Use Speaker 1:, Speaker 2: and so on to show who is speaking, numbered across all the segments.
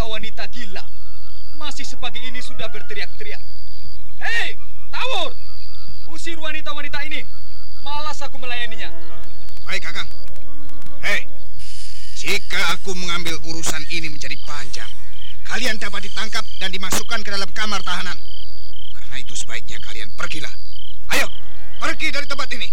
Speaker 1: Wanita-wanita gila. Masih sepagi ini sudah berteriak-teriak. Hei, Tawur! Usir wanita-wanita ini. Malas aku melayaninya.
Speaker 2: Baik, Kakang. Hei, jika aku mengambil urusan ini menjadi panjang, kalian dapat ditangkap dan dimasukkan ke dalam kamar tahanan. Karena itu sebaiknya kalian pergilah. Ayo, pergi dari tempat ini.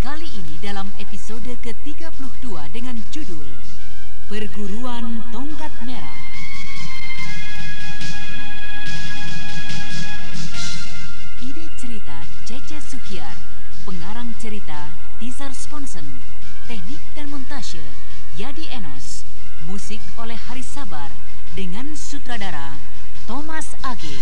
Speaker 3: kali ini dalam episode ke-32 dengan judul Perguruan Tongkat Merah. Ide cerita Cece Sukiar, pengarang cerita Tizar Sponsen, teknik dan montase Yadi Enos, musik oleh Haris Sabar dengan sutradara Thomas Age.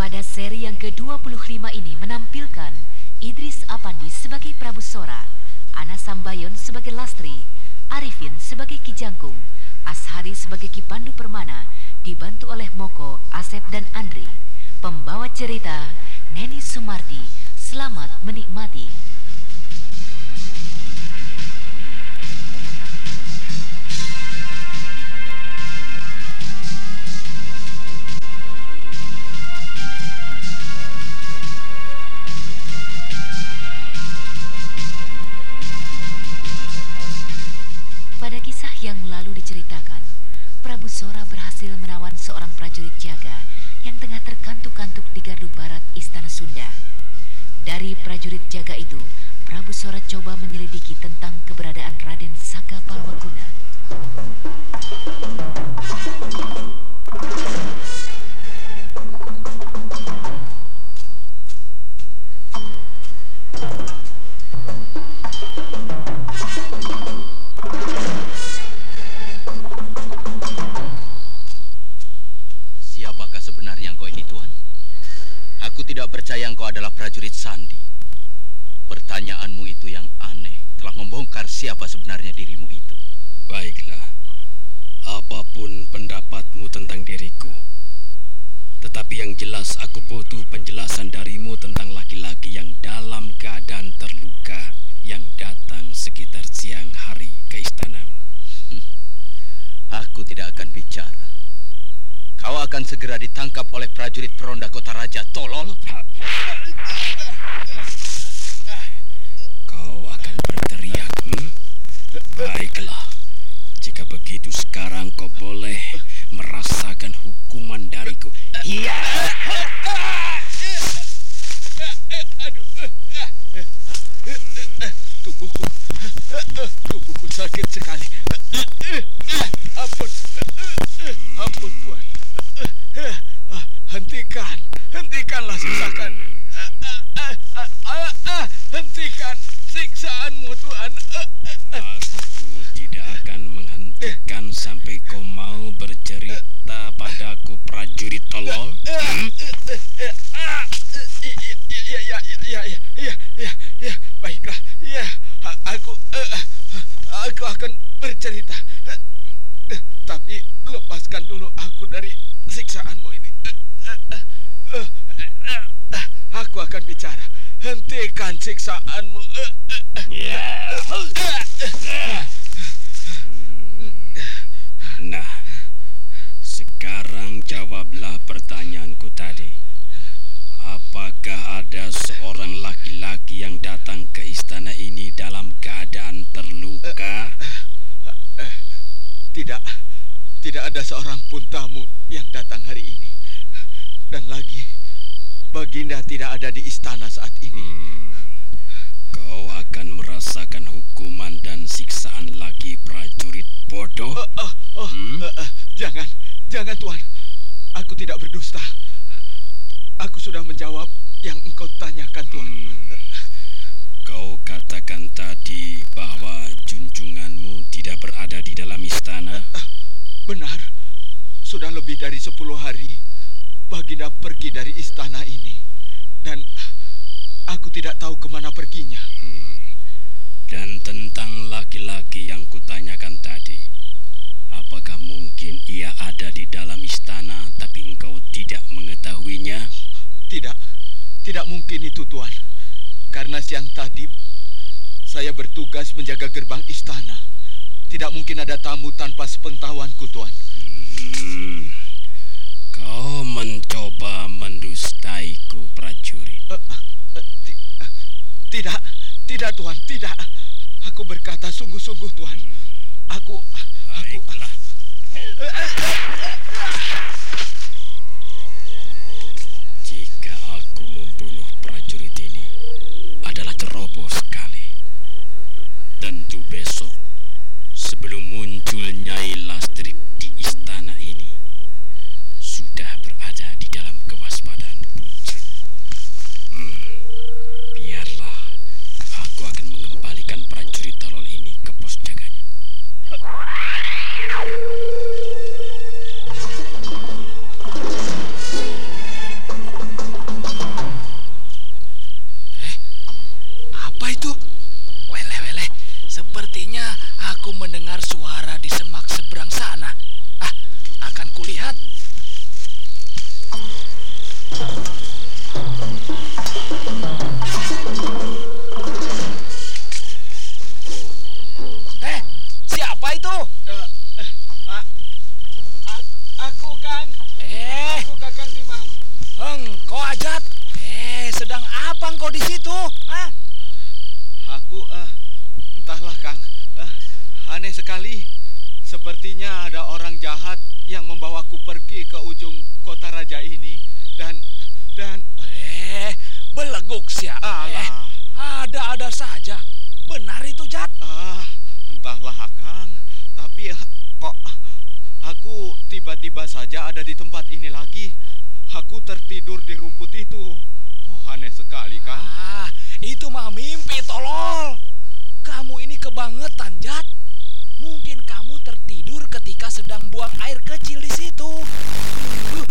Speaker 3: Pada seri yang ke-25 ini menampilkan Idris Apandi sebagai Prabu Sora, Ana Sambayon sebagai Lastri, Arifin sebagai Ki Jangkung, Ashari sebagai Ki Pandu Permana, dibantu oleh Moko, Asep dan Andri. Pembawa cerita Neni Sumarti. Selamat menikmati. Pada kisah yang lalu diceritakan, Prabu Sora berhasil menawan seorang prajurit jaga yang tengah terkantuk-kantuk di gardu barat Istana Sunda. Dari prajurit jaga itu, Prabu Sora coba menyelidiki tentang keberadaan Raden Saka Palwaguna.
Speaker 4: Siapakah sebenarnya engkau ini, Tuan? Aku tidak percaya engkau adalah prajurit Sandi. Pertanyaanmu itu yang aneh telah membongkar siapa sebenarnya dirimu itu.
Speaker 5: Baiklah, apa pun pendapatmu tentang diriku. Tetapi yang jelas aku butuh penjelasan darimu tentang laki-laki yang dalam keadaan terluka yang datang sekitar siang hari ke istanamu.
Speaker 4: Aku tidak akan bicara. Kau akan segera ditangkap oleh prajurit peronda kota raja, tolol.
Speaker 5: Kau akan berteriak, hmm? Baiklah. Jika begitu sekarang kau boleh merasakan hukuman dariku. Iya.
Speaker 6: Tubuhku, Hentikan siksaanmu.
Speaker 5: Nah, sekarang jawablah pertanyaanku tadi. Apakah ada seorang laki-laki yang datang ke istana ini dalam keadaan terluka?
Speaker 6: Tidak, tidak ada seorang pun tamu yang datang hari ini. Dan lagi, Baginda tidak ada di istana saat ini.
Speaker 5: Hmm, kau akan merasakan hukuman dan siksaan lagi prajurit bodoh.
Speaker 6: Oh, oh, oh,
Speaker 5: Hmm?
Speaker 6: eh, eh, jangan, jangan Tuan. Aku tidak berdusta. Aku sudah menjawab yang engkau tanyakan Tuan.
Speaker 5: Hmm. Kau katakan tadi bahwa junjunganmu tidak berada di dalam istana.
Speaker 6: Benar, sudah lebih dari sepuluh hari Baginda pergi dari istana ini. Dan aku tidak tahu ke mana perginya.
Speaker 5: Hmm. Dan tentang laki-laki yang kutanyakan tadi, apakah mungkin ia ada di dalam istana tapi engkau tidak mengetahuinya?
Speaker 6: Tidak, tidak mungkin itu Tuan. Karena siang tadi saya bertugas menjaga gerbang istana. Tidak mungkin ada tamu tanpa sepengetahuanku Tuan.
Speaker 5: Hmm. Kau mencoba mendustaiku, prajurit.
Speaker 6: Eh, ti- eh, tidak, tidak Tuan, tidak. Aku berkata sungguh-sungguh Tuan. Aku, aku.
Speaker 5: Baiklah. Jika aku membunuh prajurit ini adalah ceroboh sekali. Tentu besok sebelum muncul Nyai
Speaker 7: Sepertinya
Speaker 6: ada orang jahat yang membawaku pergi ke ujung kota raja ini dan dan
Speaker 7: Eh, beleguk sia. Eh, ada-ada saja. Benar itu, Jat.
Speaker 6: ah, entahlah Kang. Tapi kok aku tiba-tiba saja ada di tempat ini lagi. Aku tertidur di rumput itu. Oh, aneh sekali Kang.
Speaker 7: Ah, itu mah mimpi tolol. Kamu ini kebangetan, Jat. Mungkin kamu tertidur ketika sedang buang air kecil di situ. Uh,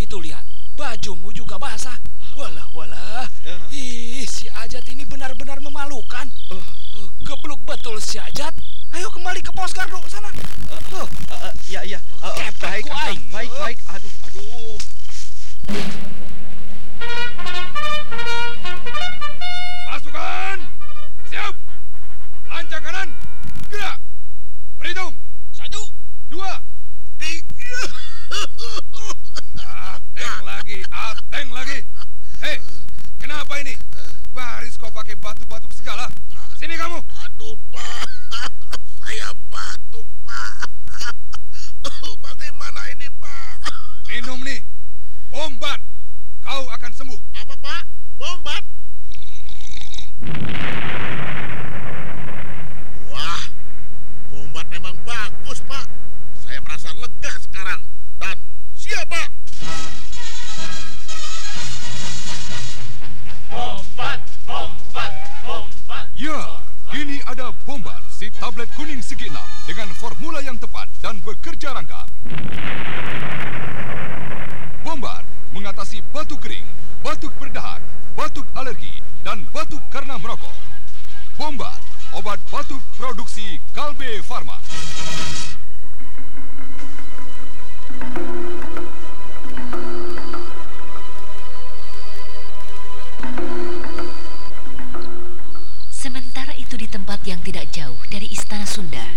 Speaker 7: itu lihat, bajumu juga basah. Walah, walah.
Speaker 6: Ya.
Speaker 7: Ih, si Ajat ini benar-benar memalukan.
Speaker 6: Eh,
Speaker 7: Uh, gebluk betul si Ajat. Ayo kembali ke pos gardu sana.
Speaker 6: eh,
Speaker 7: Huh,
Speaker 6: eh, eh, ya ya, Eh, eh,
Speaker 7: Kepek
Speaker 6: baik
Speaker 7: aing.
Speaker 6: baik baik. Aduh aduh.
Speaker 8: Batuk produksi Kalbe Farma.
Speaker 9: Sementara itu di tempat yang tidak jauh dari Istana Sunda,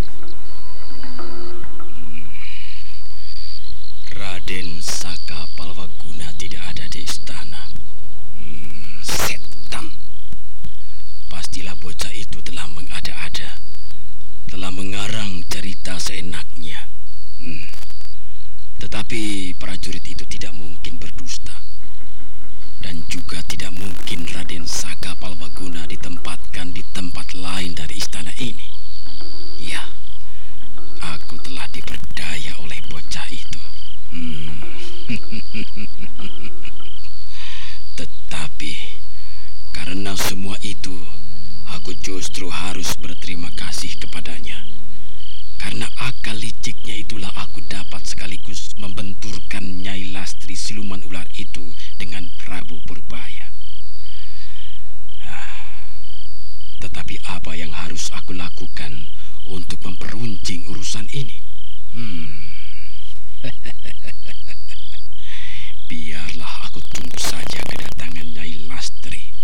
Speaker 5: Raden Saka Palwaguna tidak ada di istana. Hmm, setan. Seenaknya. Hmm. Tetapi prajurit itu tidak mungkin berdusta. Dan juga tidak mungkin Raden Saka Palwaguna ditempatkan di tempat lain dari istana ini. Ya, aku telah diperdaya oleh bocah itu. Hmm. Tetapi karena semua itu, aku justru harus berterima kasih kepadanya. Karena akal liciknya itulah aku dapat sekaligus membenturkan Nyai Lastri siluman ular itu dengan Prabu Purbaya. Ah, Tetapi apa yang harus aku lakukan untuk memperuncing urusan ini? Hmm. Biarlah aku tunggu saja kedatangan Nyai Lastri.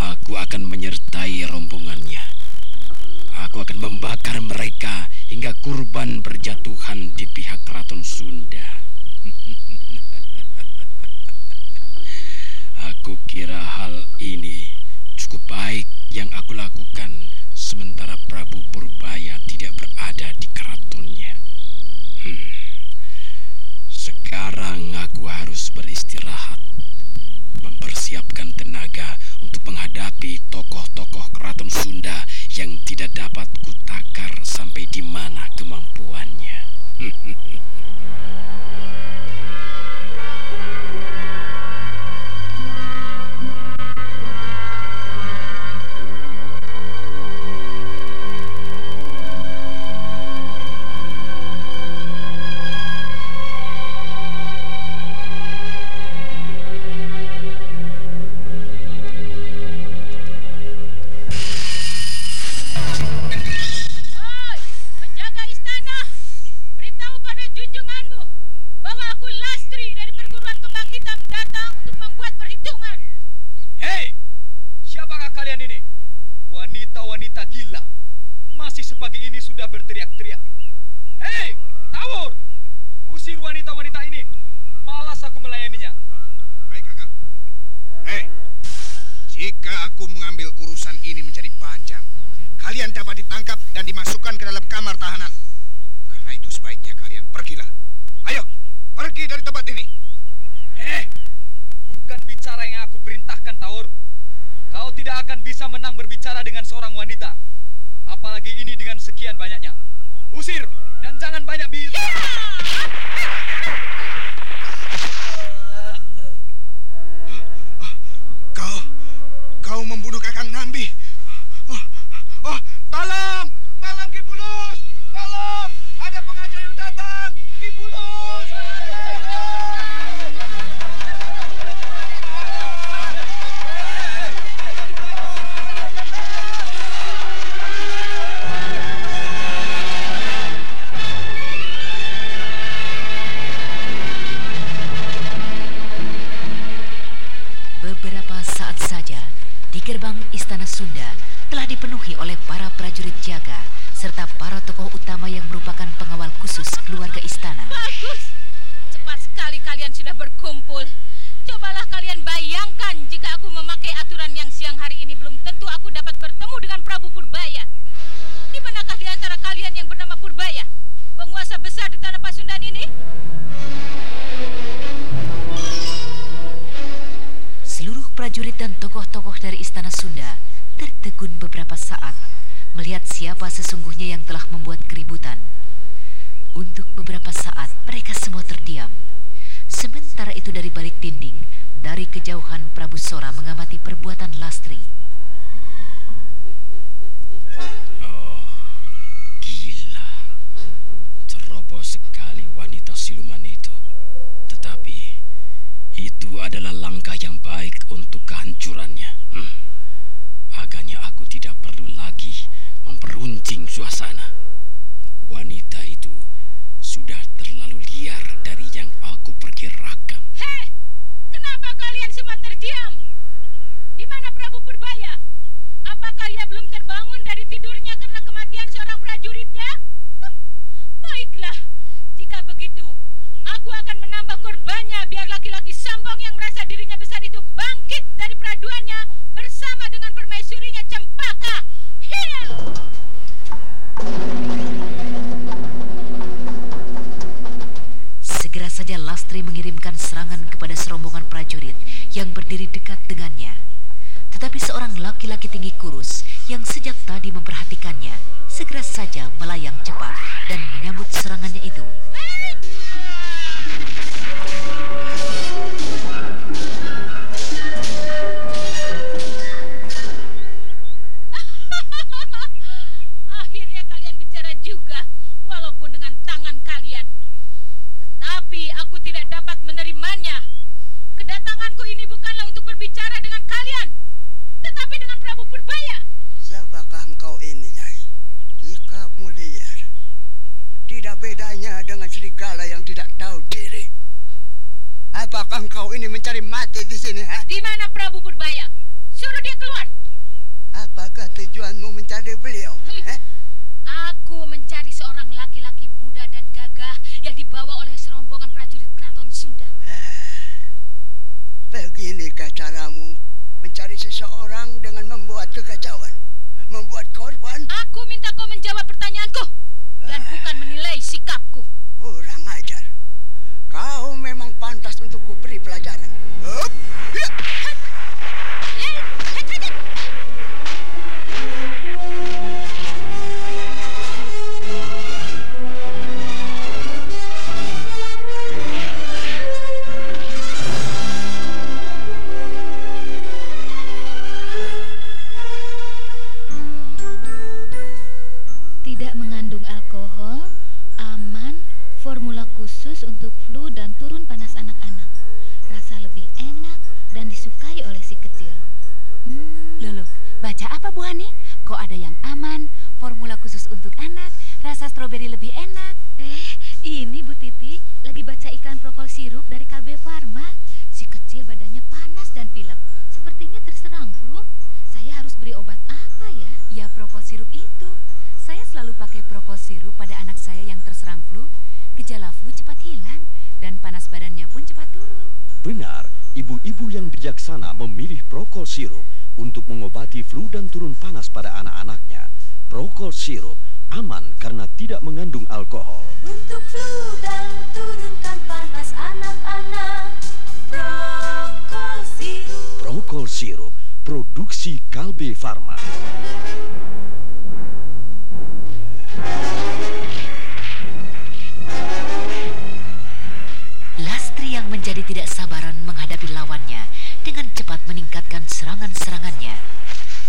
Speaker 5: Aku akan menyertai rombongannya. Aku akan membakar mereka kurban berjatuhan di pihak keraton Sunda. aku kira hal ini cukup baik yang aku lakukan sementara Prabu Purbaya tidak berada di keratonnya. Hmm. Sekarang aku harus beristirahat, mempersiapkan tenaga untuk menghadapi tokoh-tokoh keraton Sunda yang tidak dapat kutakar sampai di mana kemampuannya.
Speaker 9: beberapa saat saja di gerbang Istana Sunda telah dipenuhi oleh para prajurit jaga serta para tokoh utama yang merupakan pengawal khusus keluarga istana.
Speaker 10: Bagus. Cepat sekali kalian sudah berkumpul. Cobalah kalian bayangkan jika aku memakai aturan yang siang hari ini belum tentu aku dapat bertemu dengan Prabu Purbaya. Di manakah di antara kalian yang bernama Purbaya? Penguasa besar di tanah Pasundan ini?
Speaker 9: Prajurit dan tokoh-tokoh dari istana Sunda tertegun beberapa saat melihat siapa sesungguhnya yang telah membuat keributan. Untuk beberapa saat mereka semua terdiam. Sementara itu dari balik dinding, dari kejauhan Prabu Sora mengamati perbuatan Lastri. Mengirimkan serangan kepada serombongan prajurit yang berdiri dekat dengannya. Tetapi seorang laki-laki tinggi kurus yang sejak tadi memperhatikannya segera saja melayang cepat dan menyambut serangannya itu.
Speaker 11: Serigala yang tidak tahu diri. Apakah engkau ini mencari mati di sini, ha?
Speaker 10: Di mana Prabu Purbaya? Suruh dia keluar.
Speaker 11: Apakah tujuanmu mencari beliau? Eh?
Speaker 10: Aku mencari seorang laki-laki muda dan gagah yang dibawa oleh serombongan prajurit keraton Sunda.
Speaker 11: Beginikah caramu mencari seseorang dengan membuat kekacauan? Membuat korban?
Speaker 10: Aku minta kau menjawab pertanyaanku dan bukan menilai sikapku.
Speaker 11: Kurang ajar. Kau
Speaker 12: ibu-ibu yang bijaksana memilih Prokol sirup untuk mengobati flu dan turun panas pada anak-anaknya. Prokol sirup aman karena tidak mengandung alkohol.
Speaker 13: Untuk flu dan turunkan panas anak-anak. Prokol sirup.
Speaker 12: Prokol sirup produksi Kalbe Farma.
Speaker 9: Menjadi tidak sabaran menghadapi lawannya dengan cepat meningkatkan serangan-serangannya.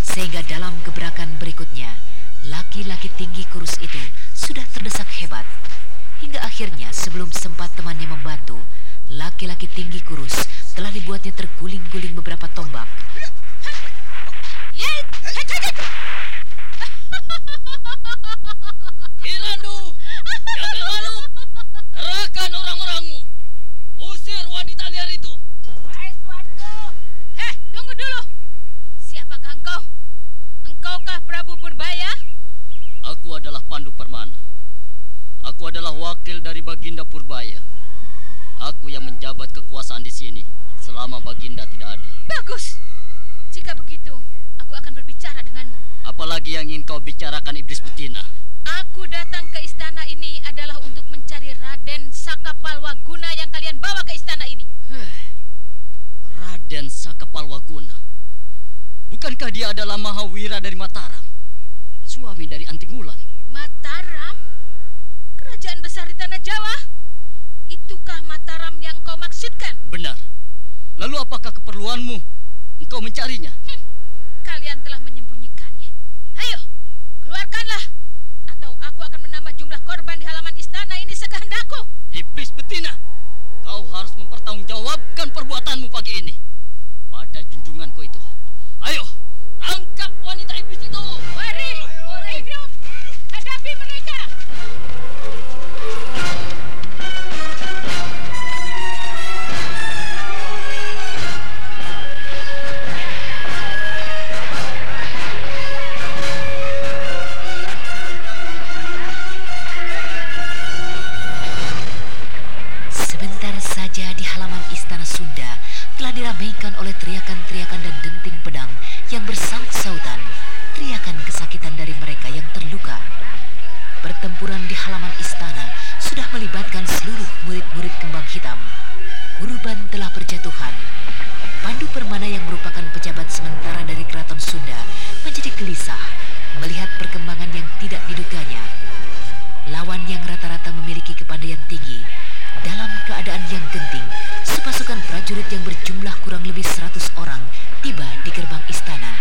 Speaker 9: Sehingga dalam gebrakan berikutnya, laki-laki tinggi kurus itu sudah terdesak hebat. Hingga akhirnya sebelum sempat temannya membantu, laki-laki tinggi kurus telah dibuatnya terguling-guling beberapa tombak.
Speaker 14: Dia adalah Mahawira dari Mataram? Suami dari Antingulan.
Speaker 10: Mataram? Kerajaan besar di tanah Jawa? Itukah Mataram yang kau maksudkan?
Speaker 14: Benar. Lalu apakah keperluanmu? Engkau mencarinya?
Speaker 10: Hm, kalian telah menyembunyikannya. Ayo, keluarkanlah. Atau aku akan menambah jumlah korban di halaman istana ini sekehendakku.
Speaker 14: Iblis betina, kau harus mempertanggungjawabkan perbuatanmu pagi ini. Pada junjunganku itu. Ayo,
Speaker 9: halaman istana Sunda telah diramaikan oleh teriakan-teriakan dan denting pedang yang bersaut-sautan, teriakan kesakitan dari mereka yang terluka. Pertempuran di halaman istana sudah melibatkan seluruh murid-murid kembang hitam. Kurban telah berjatuhan. Pandu Permana yang merupakan pejabat sementara dari keraton Sunda menjadi gelisah melihat perkembangan yang tidak diduganya. Lawan yang rata-rata memiliki kepandaian tinggi dalam keadaan yang genting, sepasukan prajurit yang berjumlah kurang lebih 100 orang tiba di gerbang istana.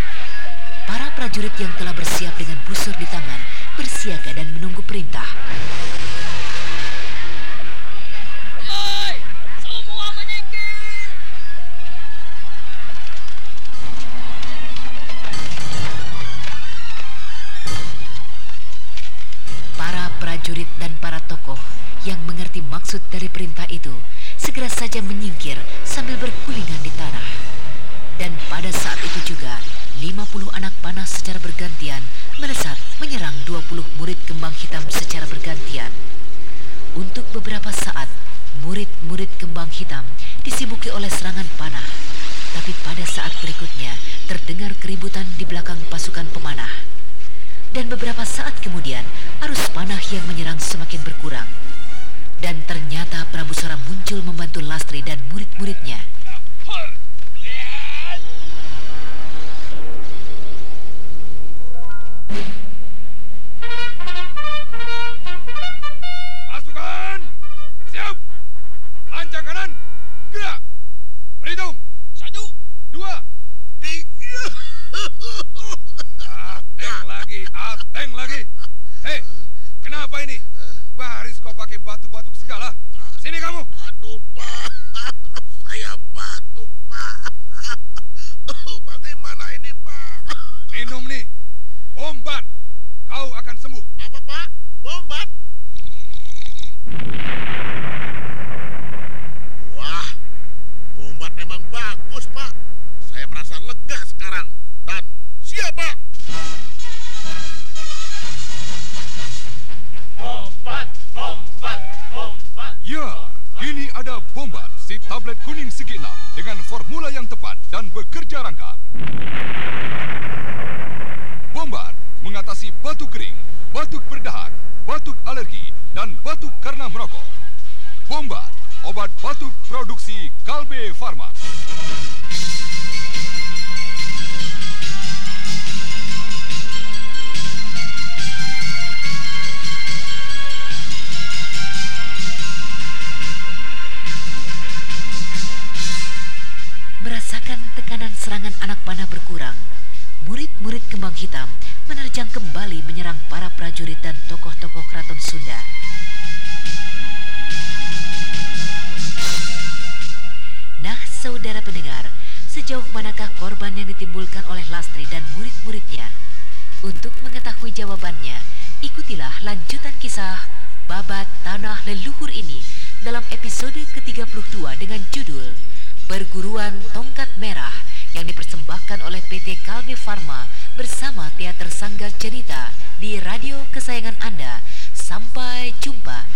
Speaker 9: Para prajurit yang telah bersiap dengan busur di tangan bersiaga dan menunggu perintah. Yang mengerti maksud dari perintah itu segera saja menyingkir sambil bergulingan di tanah. Dan pada saat itu juga, 50 anak panah secara bergantian melesat menyerang 20 murid kembang hitam secara bergantian. Untuk beberapa saat, murid-murid kembang hitam disibuki oleh serangan panah. Tapi pada saat berikutnya, terdengar keributan di belakang pasukan pemanah. Dan beberapa saat kemudian, arus panah yang menyerang semakin berkurang. Dan ternyata Prabu Sora muncul membantu Lastri dan murid-muridnya.
Speaker 8: Bombat, si tablet kuning segi enam dengan formula yang tepat dan bekerja rangkap. Bombat mengatasi batuk kering, batuk berdahak, batuk alergi, dan batuk karena merokok. Bombat, obat batuk produksi Kalbe Farma.
Speaker 9: Merasakan tekanan serangan anak panah berkurang, murid-murid kembang hitam menerjang kembali menyerang para prajurit dan tokoh-tokoh keraton Sunda. Nah, saudara pendengar, sejauh manakah korban yang ditimbulkan oleh Lastri dan murid-muridnya? Untuk mengetahui jawabannya, ikutilah lanjutan kisah Babat Tanah Leluhur ini dalam episode ke-32 dengan judul Perguruan Tongkat Merah yang dipersembahkan oleh PT Kalbe Farma bersama Teater Sanggar Cerita di radio kesayangan Anda. Sampai jumpa.